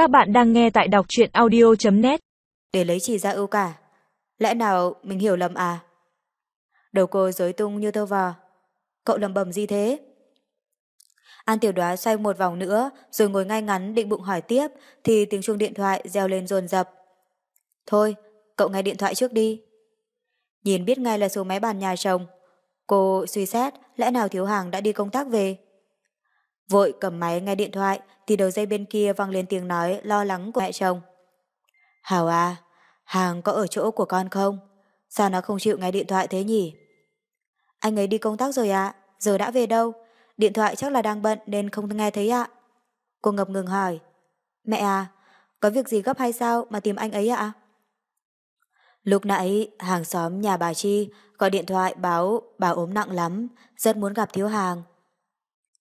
Các bạn đang nghe tại đọc truyện audio.net Để lấy chỉ ra ưu cả. Lẽ nào mình hiểu lầm à? Đầu cô rối tung như tơ vò. Cậu lầm bầm gì thế? An tiểu đoá xoay một vòng nữa rồi ngồi ngay ngắn định bụng hỏi tiếp thì tiếng chuông điện thoại reo lên dồn dập. Thôi, cậu nghe điện thoại trước đi. Nhìn biết ngay là số máy bàn nhà chồng. Cô suy xét lẽ nào thiếu hàng đã đi công tác về. Vội cầm máy nghe điện thoại thì đầu dây bên kia vang lên tiếng nói lo lắng của mẹ chồng. Hảo à, hàng có ở chỗ của con không? Sao nó không chịu nghe điện thoại thế nhỉ? Anh ấy đi công tác rồi ạ, giờ đã về đâu? Điện thoại chắc là đang bận nên không nghe thấy ạ. Cô ngập ngừng hỏi. Mẹ à, có việc gì gấp hay sao mà tìm anh ấy ạ? Lúc nãy, hàng xóm nhà bà Chi gọi điện thoại báo bà ốm nặng lắm, rất muốn gặp thiếu hàng.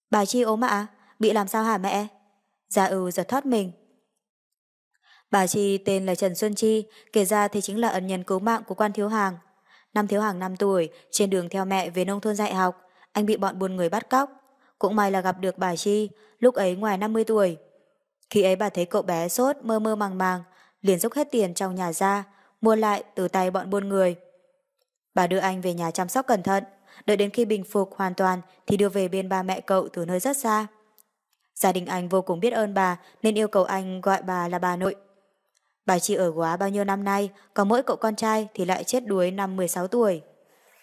Bà Chi ốm ạ? Bị làm sao hả mẹ? Gia ưu giật thoát mình. Bà Chi tên là Trần Xuân Chi, kể ra thì chính là ân nhân cứu mạng của quan thiếu hàng. Năm thiếu hàng 5 tuổi, trên đường theo mẹ về nông thôn dạy học, anh bị bọn buôn người bắt cóc. Cũng may là gặp được bà Chi, lúc ấy ngoài 50 tuổi. Khi ấy bà thấy cậu bé sốt mơ mơ màng màng, liền dốc hết tiền trong nhà ra, mua lại từ tay bọn buôn người. Bà đưa anh về nhà chăm sóc cẩn thận, đợi đến khi bình phục hoàn toàn thì đưa về bên ba mẹ cậu từ nơi rất xa. Gia đình anh vô cùng biết ơn bà nên yêu cầu anh gọi bà là bà nội. Bà chỉ ở quá bao nhiêu năm nay, còn mỗi cậu con trai thì lại chết đuối năm 16 tuổi.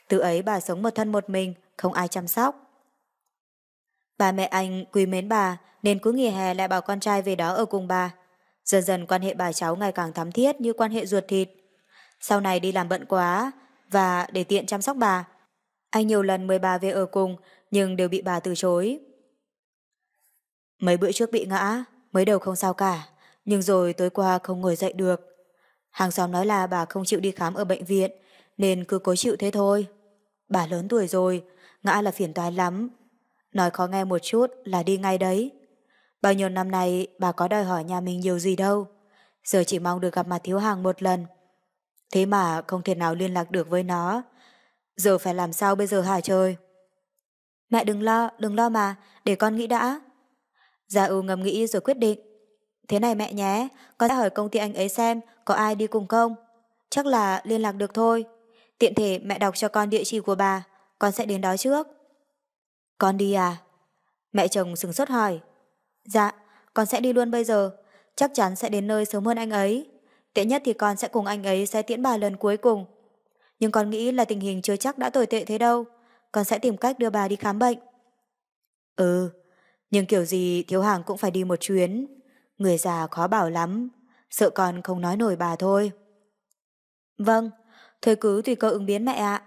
Từ ấy bà sống một thân một mình, không ai chăm sóc. Bà mẹ anh quý mến bà nên cứ nghỉ hè lại bảo con trai về đó ở cùng bà. Dần dần quan hệ bà cháu ngày càng thắm thiết như quan hệ ruột thịt. Sau này đi làm bận quá và để tiện chăm sóc bà. Anh nhiều lần mời bà về ở cùng nhưng đều bị bà từ chối. Mấy bữa trước bị ngã, mới đầu không sao cả, nhưng rồi tối qua không ngồi dậy được. Hàng xóm nói là bà không chịu đi khám ở bệnh viện, nên cứ cố chịu thế thôi. Bà lớn tuổi rồi, ngã là phiền toái lắm. Nói khó nghe một chút là đi ngay đấy. Bao nhiêu năm nay bà có đòi hỏi nhà mình nhiều gì đâu. Giờ chỉ mong được gặp mặt thiếu hàng một lần. Thế mà không thể nào liên lạc được với nó. Giờ phải làm sao bây giờ hả trời? Mẹ đừng lo, đừng lo mà, để con nghĩ đã. Gia ưu ngầm nghĩ rồi quyết định. Thế này mẹ nhé, con sẽ hỏi công ty anh ấy xem có ai đi cùng không. Chắc là liên lạc được thôi. Tiện thể mẹ đọc cho con địa chỉ của bà, con sẽ đến đó trước. Con đi à? Mẹ chồng sừng sốt hỏi. Dạ, con sẽ đi luôn bây giờ, chắc chắn sẽ đến nơi sớm hơn anh ấy. tiện nhất thì con sẽ cùng anh ấy sẽ tiễn bà lần cuối cùng. Nhưng con nghĩ là tình hình chưa chắc đã tồi tệ thế đâu. Con sẽ tìm cách đưa bà đi khám bệnh. Ừ, nhưng kiểu gì thiếu hàng cũng phải đi một chuyến. Người già khó bảo lắm, sợ con không nói nổi bà thôi. Vâng, thôi cứ tùy cơ ứng biến mẹ ạ.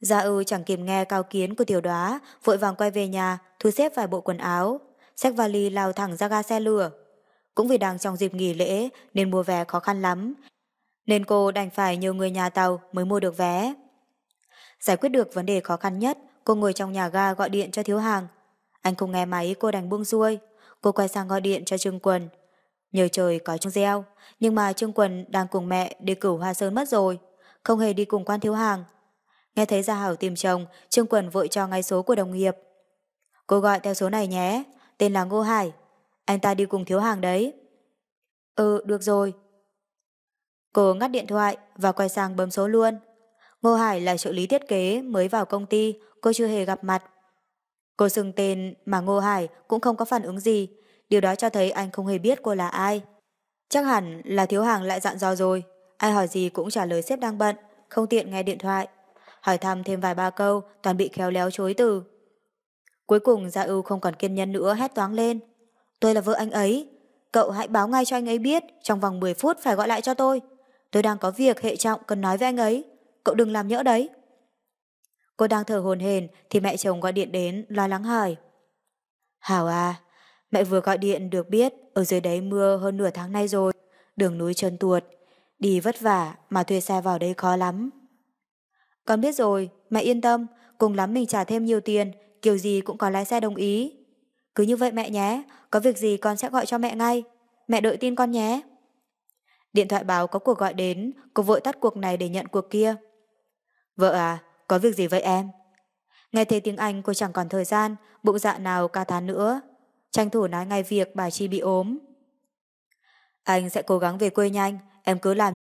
Gia ư chẳng kịp nghe cao kiến của tiểu đoá, vội vàng quay về nhà, thu xếp vài bộ quần áo, xách vali lao thẳng ra ga xe lửa. Cũng vì đang trong dịp nghỉ lễ nên mua vé khó khăn lắm, nên cô đành phải nhờ người nhà tàu mới mua được vé. Giải quyết được vấn đề khó khăn nhất, cô ngồi trong nhà ga gọi điện cho thiếu hàng, anh không nghe máy cô đành buông xuôi. Cô quay sang gọi điện cho Trương Quần. Nhờ trời có Trương Gieo, nhưng mà Trương Quần đang cùng mẹ đi cửu Hoa Sơn mất rồi, không hề đi cùng quan thiếu hàng. Nghe thấy Gia Hảo tìm chồng, Trương Quần vội cho ngay số của đồng nghiệp. Cô gọi theo số này nhé, tên là Ngô Hải. Anh ta đi cùng thiếu hàng đấy. Ừ, được rồi. Cô ngắt điện thoại và quay sang bấm số luôn. Ngô Hải là trợ lý thiết kế mới vào công ty, cô chưa hề gặp mặt. Cô xưng tên mà Ngô Hải cũng không có phản ứng gì, điều đó cho thấy anh không hề biết cô là ai. Chắc hẳn là thiếu hàng lại dặn dò rồi, ai hỏi gì cũng trả lời sếp đang bận, không tiện nghe điện thoại. Hỏi thăm thêm vài ba câu, toàn bị khéo léo chối từ. Cuối cùng Gia ưu không còn kiên nhẫn nữa hét toáng lên. Tôi là vợ anh ấy, cậu hãy báo ngay cho anh ấy biết, trong vòng 10 phút phải gọi lại cho tôi. Tôi đang có việc hệ trọng cần nói với anh ấy, cậu đừng làm nhỡ đấy. Cô đang thở hồn hền thì mẹ chồng gọi điện đến lo lắng hỏi. Hảo à, mẹ vừa gọi điện được biết ở dưới đấy mưa hơn nửa tháng nay rồi, đường núi trơn tuột, đi vất vả mà thuê xe vào đây khó lắm. Con biết rồi, mẹ yên tâm, cùng lắm mình trả thêm nhiều tiền, kiểu gì cũng có lái xe đồng ý. Cứ như vậy mẹ nhé, có việc gì con sẽ gọi cho mẹ ngay. Mẹ đợi tin con nhé. Điện thoại báo có cuộc gọi đến, cô vội tắt cuộc này để nhận cuộc kia. Vợ à, có việc gì vậy em? Nghe thấy tiếng Anh cô chẳng còn thời gian, bụng dạ nào ca thán nữa. Tranh thủ nói ngay việc bà Chi bị ốm. Anh sẽ cố gắng về quê nhanh, em cứ làm.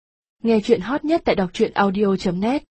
Nghe chuyện hot nhất tại đọc truyện audio.net